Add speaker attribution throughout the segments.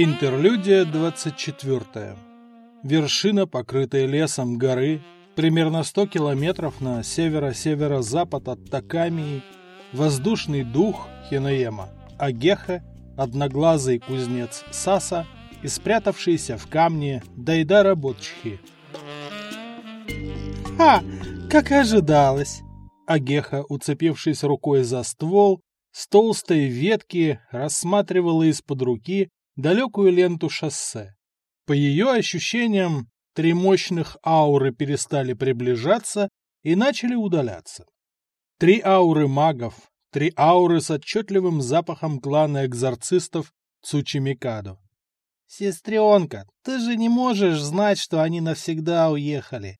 Speaker 1: Интерлюдия 24. Вершина, покрытая лесом горы, примерно 100 километров на северо-северо-запад от Такамии, воздушный дух Хиноема, Агеха, одноглазый кузнец Саса и спрятавшийся в камне Дайдара Ботчхи.
Speaker 2: «Ха! Как и ожидалось!»
Speaker 1: Агеха, уцепившись рукой за ствол, с толстой ветки рассматривала из-под руки далекую ленту шоссе. По ее ощущениям, три мощных ауры перестали приближаться и начали удаляться. Три ауры магов, три ауры с отчетливым запахом клана экзорцистов Цучимикадо.
Speaker 2: «Сестренка, ты же не можешь знать, что они навсегда уехали!»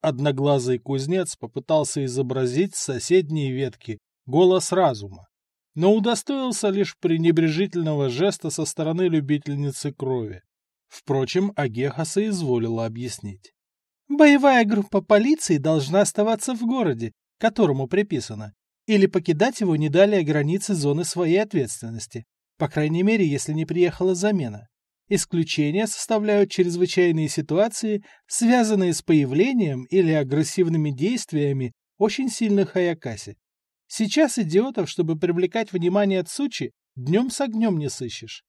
Speaker 1: Одноглазый кузнец попытался изобразить с соседней ветки голос разума но удостоился лишь пренебрежительного жеста со стороны любительницы крови. Впрочем, Агеха соизволила объяснить.
Speaker 2: «Боевая группа полиции должна оставаться в городе, которому приписано, или покидать его не далее границы зоны своей ответственности, по крайней мере, если не приехала замена. Исключения составляют чрезвычайные ситуации, связанные с появлением или агрессивными действиями очень сильных Аякаси, Сейчас идиотов, чтобы привлекать внимание Цучи, днем с огнем не сыщешь.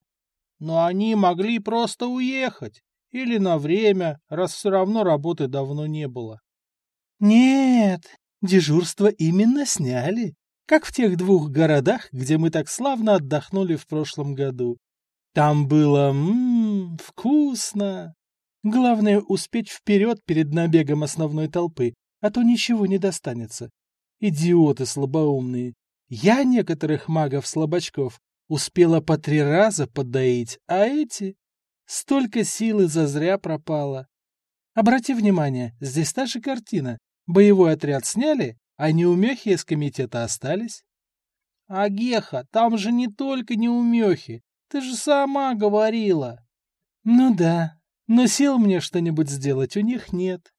Speaker 2: Но они могли просто уехать. Или на время, раз все равно работы давно не было. Нет, дежурство именно сняли. Как в тех двух городах, где мы так славно отдохнули в прошлом году. Там было ммм, вкусно. Главное успеть вперед перед набегом основной толпы, а то ничего не достанется. Идиоты слабоумные. Я некоторых магов-слабачков успела по три раза подоить, а эти... Столько силы зазря пропало. Обрати внимание, здесь та же картина. Боевой отряд сняли, а неумехи из комитета остались. А Геха, там же не только неумехи. Ты же сама говорила. Ну да, но сил мне что-нибудь сделать у них нет.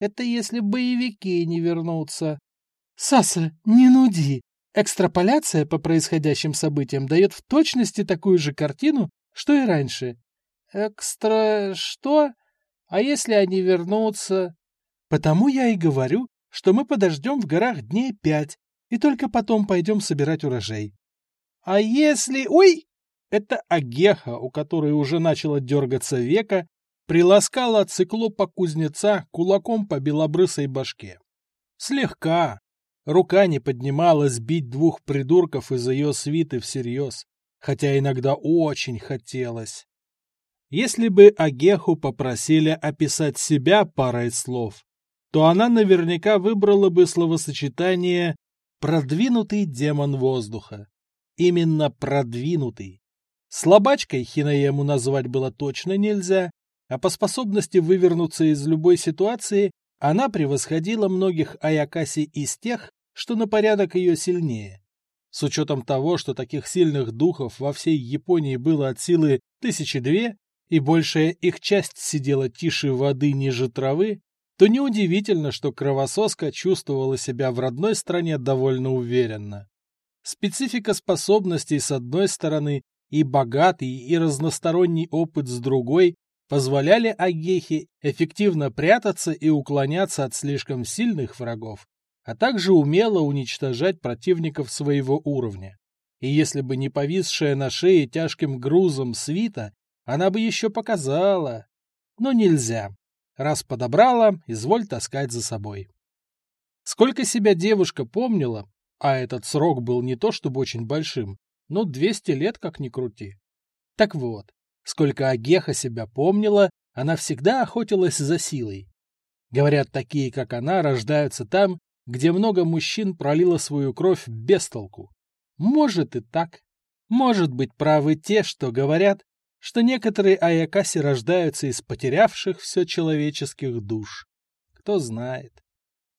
Speaker 2: Это если боевики не вернутся. «Саса, не нуди! Экстраполяция по происходящим событиям дает в точности такую же картину, что и раньше». «Экстра... что? А если они вернутся?» «Потому я и говорю, что мы подождем в горах дней пять, и только потом пойдем собирать урожай». «А если... Ой!» Это Агеха, у которой уже начало дергаться века, приласкала циклопа-кузнеца кулаком по белобрысой башке. Слегка, Рука не поднималась бить двух придурков из ее свиты всерьез, хотя иногда очень хотелось. Если бы Агеху попросили описать себя парой слов, то она наверняка выбрала бы словосочетание «продвинутый демон воздуха». Именно продвинутый. Слабачкой Хинаему назвать было точно нельзя, а по способности вывернуться из любой ситуации она превосходила многих Аякаси из тех, что на порядок ее сильнее. С учетом того, что таких сильных духов во всей Японии было от силы тысячи две, и большая их часть сидела тише воды ниже травы, то неудивительно, что кровососка чувствовала себя в родной стране довольно уверенно. Специфика способностей с одной стороны и богатый и разносторонний опыт с другой позволяли Агехе эффективно прятаться и уклоняться от слишком сильных врагов, а также умело уничтожать противников своего уровня. И если бы не повисшая на шее тяжким грузом свита, она бы еще показала. Но нельзя. Раз подобрала, изволь таскать за собой. Сколько себя девушка помнила, а этот срок был не то чтобы очень большим, но 200 лет как ни крути. Так вот, сколько Агеха себя помнила, она всегда охотилась за силой. Говорят, такие, как она, рождаются там, где много мужчин пролило свою кровь без толку. Может и так. Может быть правы те, что говорят, что некоторые аякаси рождаются из потерявших все человеческих душ. Кто знает.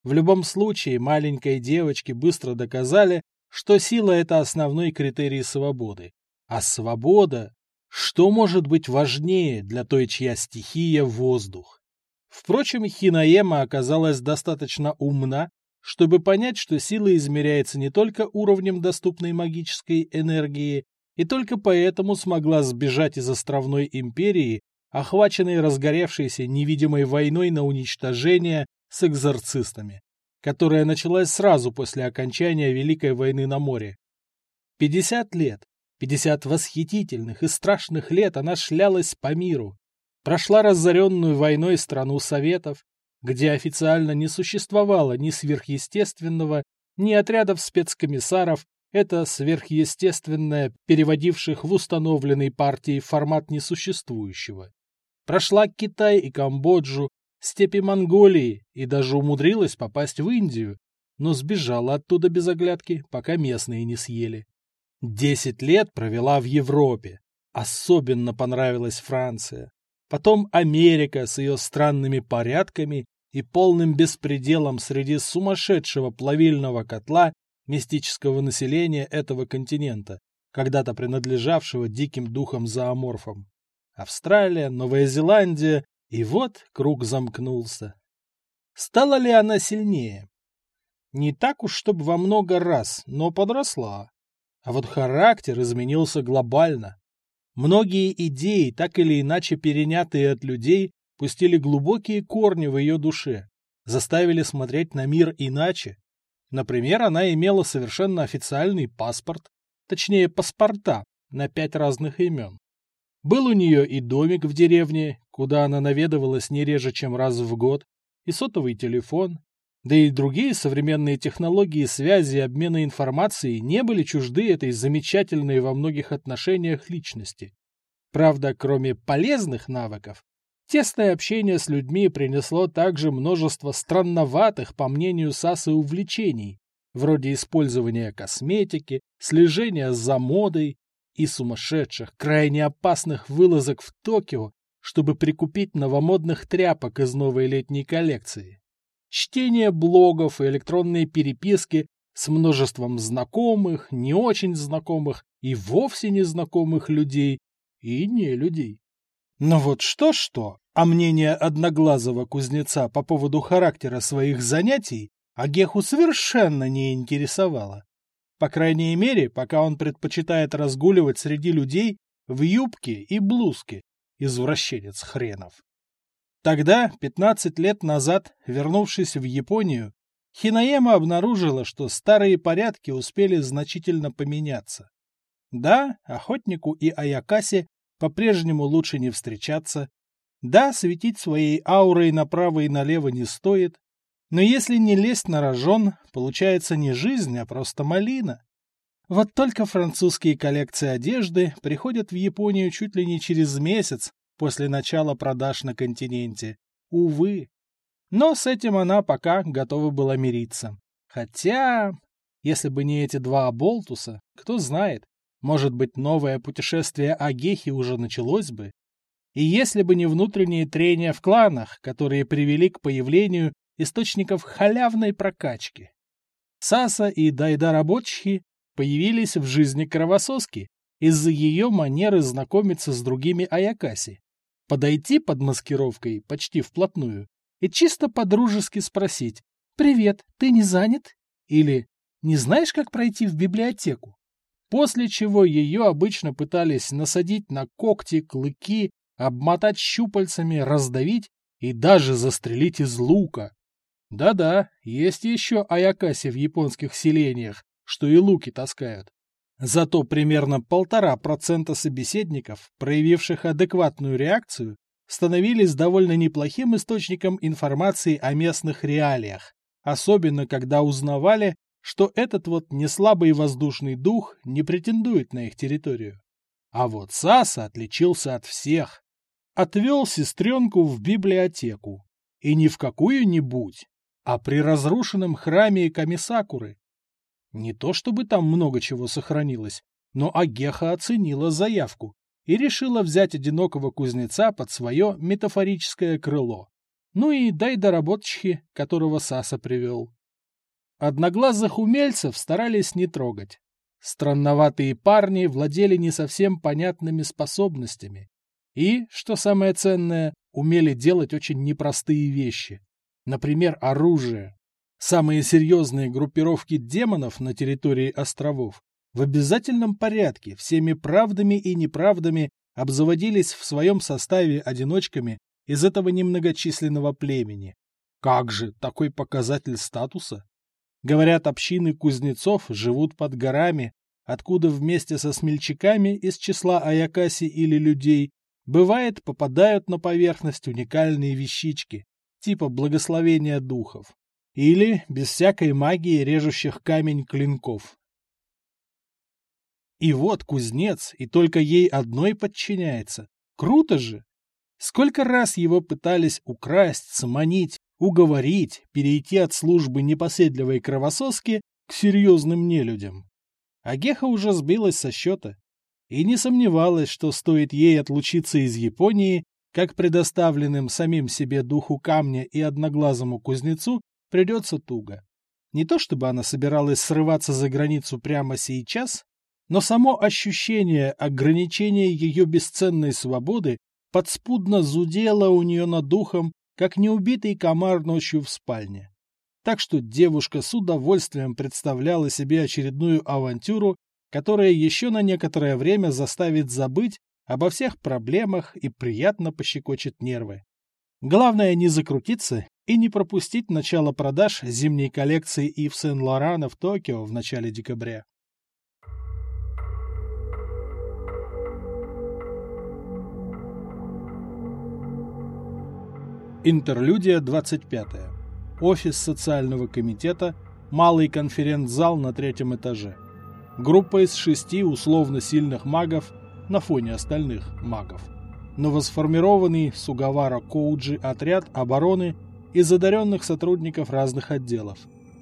Speaker 2: В любом случае, маленькой девочке быстро доказали, что сила — это основной критерий свободы. А свобода... Что может быть важнее для той, чья стихия — воздух? Впрочем, Хинаема оказалась достаточно умна, чтобы понять, что сила измеряется не только уровнем доступной магической энергии,
Speaker 1: и только поэтому смогла сбежать из островной империи, охваченной разгоревшейся невидимой войной на уничтожение с экзорцистами, которая началась сразу после окончания Великой войны на море. 50 лет, 50 восхитительных и страшных лет она шлялась по миру, прошла разоренную войной страну Советов, где официально не существовало ни сверхъестественного, ни отрядов спецкомиссаров, это сверхъестественное, переводивших в установленный партией формат несуществующего. Прошла Китай и Камбоджу, степи Монголии и даже умудрилась попасть в Индию, но сбежала оттуда без оглядки, пока местные не съели. Десять лет провела в Европе. Особенно понравилась Франция. Потом Америка с ее странными порядками и полным беспределом среди сумасшедшего плавильного котла мистического населения этого континента, когда-то принадлежавшего диким духам-зооморфам. Австралия, Новая Зеландия, и вот круг замкнулся. Стала ли она сильнее? Не так уж, чтобы во много раз, но подросла. А вот характер изменился глобально. Многие идеи, так или иначе перенятые от людей, пустили глубокие корни в ее душе, заставили смотреть на мир иначе. Например, она имела совершенно официальный паспорт, точнее паспорта, на пять разных имен. Был у нее и домик в деревне, куда она наведывалась не реже, чем раз в год, и сотовый телефон, да и другие современные технологии связи и обмена информацией не были чужды этой замечательной во многих отношениях личности. Правда, кроме полезных навыков, тесное общение с людьми принесло также множество странноватых, по мнению Сасы, увлечений, вроде использования косметики, слежения за модой и сумасшедших, крайне опасных вылазок в Токио, чтобы прикупить новомодных тряпок из новой летней коллекции чтение блогов и электронные переписки с множеством знакомых, не очень знакомых и вовсе незнакомых людей и не людей. Но вот что-что, а мнение одноглазого кузнеца по поводу характера своих занятий Агеху совершенно не интересовало. По крайней мере, пока он предпочитает разгуливать среди людей в юбке и блузке, извращенец хренов. Тогда, 15 лет назад, вернувшись в Японию, Хинаема обнаружила, что старые порядки успели значительно поменяться. Да, охотнику и Аякасе по-прежнему лучше не встречаться. Да, светить своей аурой направо и налево не стоит. Но если не лезть на рожон, получается не жизнь, а просто малина. Вот только французские коллекции одежды приходят в Японию чуть ли не через месяц после начала продаж на континенте. Увы. Но с этим она пока готова была мириться. Хотя, если бы не эти два оболтуса, кто знает, может быть, новое путешествие Агехи уже началось бы. И если бы не внутренние трения в кланах, которые привели к появлению источников халявной прокачки. Саса и Дайдарабочхи появились в жизни кровососки из-за ее манеры знакомиться с другими Аякаси подойти под маскировкой почти вплотную и чисто по-дружески спросить «Привет, ты не занят?» или «Не знаешь, как пройти в библиотеку?» После чего ее обычно пытались насадить на когти, клыки, обмотать щупальцами, раздавить и даже застрелить из лука. Да-да, есть еще аякаси в японских селениях, что и луки таскают. Зато примерно полтора процента собеседников, проявивших адекватную реакцию, становились довольно неплохим источником информации о местных реалиях, особенно когда узнавали, что этот вот неслабый воздушный дух не претендует на их территорию. А вот Саса отличился от всех. Отвел сестренку в библиотеку. И не в какую-нибудь, а при разрушенном храме Камисакуры, не то чтобы там много чего сохранилось, но Агеха оценила заявку и решила взять одинокого кузнеца под свое метафорическое крыло. Ну и дай доработчики, которого Саса привел. Одноглазых умельцев старались не трогать. Странноватые парни владели не совсем понятными способностями и, что самое ценное, умели делать очень непростые вещи. Например, оружие. Самые серьезные группировки демонов на территории островов в обязательном порядке, всеми правдами и неправдами обзаводились в своем составе одиночками из этого немногочисленного племени. Как же такой показатель статуса? Говорят, общины кузнецов живут под горами, откуда вместе со смельчаками из числа Аякаси или людей бывает попадают на поверхность уникальные вещички, типа благословения духов. Или без всякой магии режущих камень клинков. И вот кузнец, и только ей одной подчиняется. Круто же! Сколько раз его пытались украсть, сманить, уговорить, перейти от службы непоседливой кровососки к серьезным нелюдям. А Геха уже сбилась со счета и не сомневалась, что стоит ей отлучиться из Японии, как предоставленным самим себе духу камня и одноглазому кузнецу придется туго. Не то чтобы она собиралась срываться за границу прямо сейчас, но само ощущение ограничения ее бесценной свободы подспудно зудело у нее над духом, как неубитый комар ночью в спальне. Так что девушка с удовольствием представляла себе очередную авантюру, которая еще на некоторое время заставит забыть обо всех проблемах и приятно пощекочет нервы. Главное не закрутиться и не пропустить начало продаж зимней коллекции Ив Сен-Лорана в Токио в начале декабря. Интерлюдия 25. Офис социального комитета, малый конференц-зал на третьем этаже. Группа из шести условно сильных магов на фоне остальных магов. Новосформированный Сугавара Коуджи отряд обороны из одаренных сотрудников разных отделов.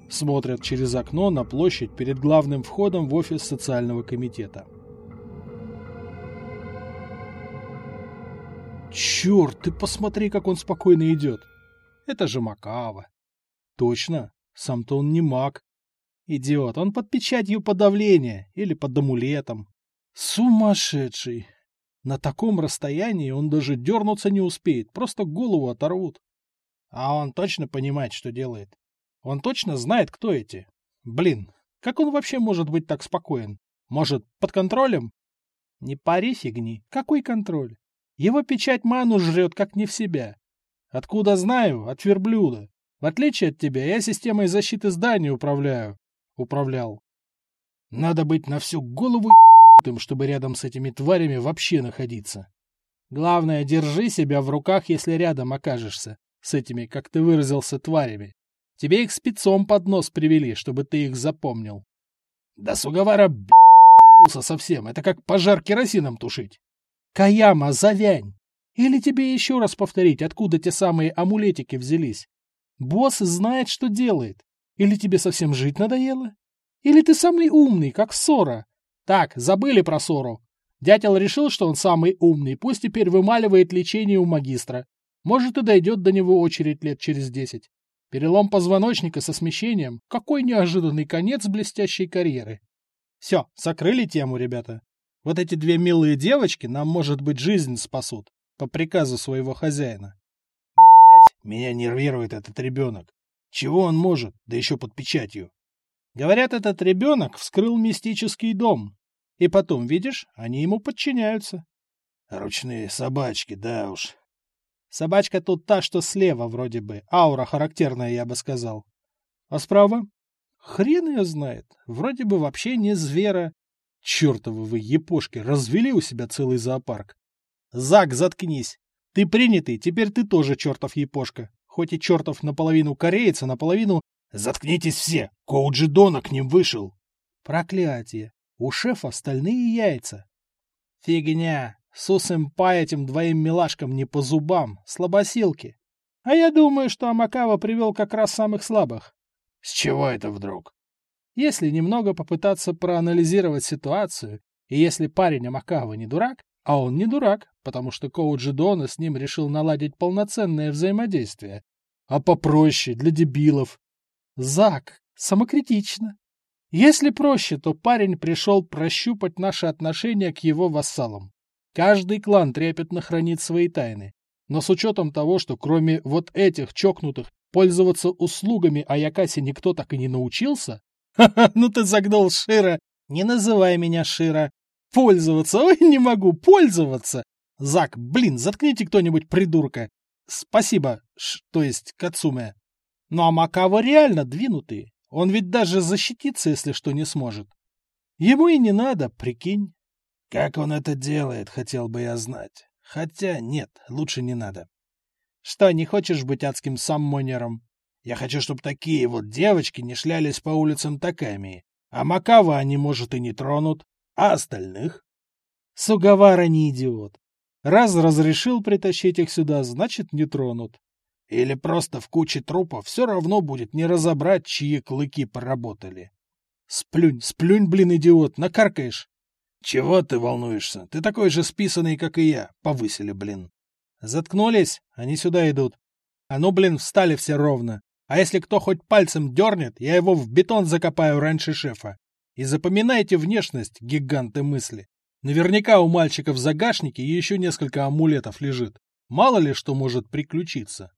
Speaker 1: Смотрят через окно на площадь перед главным входом в офис социального комитета. Черт, ты посмотри, как он спокойно идет. Это же Макава. Точно, сам-то он не маг. Идиот, он под печатью подавления или под амулетом. Сумасшедший. На таком расстоянии он даже дернуться не успеет, просто голову оторвут. А он точно понимает, что делает. Он точно знает, кто эти. Блин, как он вообще может быть так спокоен? Может, под контролем? Не пари фигни. Какой контроль? Его печать ману жрет, как не в себя. Откуда знаю? От верблюда. В отличие от тебя, я системой защиты здания управляю. Управлял. Надо быть на всю голову ебанутым, чтобы рядом с этими тварями вообще находиться. Главное, держи себя в руках, если рядом окажешься. С этими, как ты выразился, тварями. Тебе их спецом под нос привели, чтобы ты их запомнил. Да Сугавара б***нулся совсем. Это как пожар керосином тушить. Каяма, завянь! Или тебе еще раз повторить, откуда те самые амулетики взялись? Босс знает, что делает. Или тебе совсем жить надоело? Или ты самый умный, как Сора? Так, забыли про Сору. Дятел решил, что он самый умный, пусть теперь вымаливает лечение у магистра. Может, и дойдет до него очередь лет через десять. Перелом позвоночника со смещением. Какой неожиданный конец блестящей карьеры. Все, закрыли тему, ребята. Вот эти две милые девочки нам, может быть, жизнь спасут, по приказу своего хозяина. Блять, меня нервирует этот ребенок. Чего он может, да еще под печатью? Говорят, этот ребенок вскрыл мистический дом. И потом, видишь, они ему подчиняются. Ручные собачки, да уж. Собачка тут та, что слева вроде бы. Аура характерная, я бы сказал. А справа? Хрен ее знает. Вроде бы вообще не звера, Чертовы вы, епошки, развели у себя целый зоопарк. Зак, заткнись. Ты принятый, теперь ты тоже чертов епошка. Хоть и чертов наполовину кореец, а наполовину... Заткнитесь все! Коуджи Дона к ним вышел. Проклятие. У шефа стальные яйца. Фигня. Су-сэмпай этим двоим милашкам не по зубам. Слабосилки. А я думаю, что Амакава привел как раз самых слабых. С чего это вдруг? Если немного попытаться проанализировать ситуацию, и если парень Амакава не дурак, а он не дурак, потому что Коуджи Дона с ним решил наладить полноценное взаимодействие, а попроще, для дебилов. Зак, самокритично. Если проще, то парень пришел прощупать наши отношения к его вассалам. Каждый клан трепетно хранит свои тайны. Но с учетом того, что кроме вот этих чокнутых пользоваться услугами Аякаси никто так и не научился, Ха-ха, ну ты загнул Шира Не называй меня Шира. Пользоваться, ой, не могу пользоваться. Зак, блин, заткните кто-нибудь придурка. Спасибо, ш, то есть Кацуме. Ну а Макава реально двинутый. Он ведь даже защититься, если что, не сможет. Ему и не надо, прикинь. Как он это делает, хотел бы я знать. Хотя нет, лучше не надо. Что, не хочешь быть адским саммонером? Я хочу, чтобы такие вот девочки не шлялись по улицам таками. А Макава они, может, и не тронут. А остальных? Сугавара не идиот. Раз разрешил притащить их сюда, значит, не тронут. Или просто в куче трупов все равно будет не разобрать, чьи клыки поработали. Сплюнь, сплюнь, блин, идиот, накаркаешь. Чего ты волнуешься? Ты такой же списанный, как и я. Повысили, блин. Заткнулись? Они сюда идут. А ну, блин, встали все ровно. А если кто хоть пальцем дернет, я его в бетон закопаю раньше шефа. И запоминайте внешность, гиганты мысли. Наверняка у мальчика в загашнике еще несколько амулетов лежит. Мало ли что может приключиться.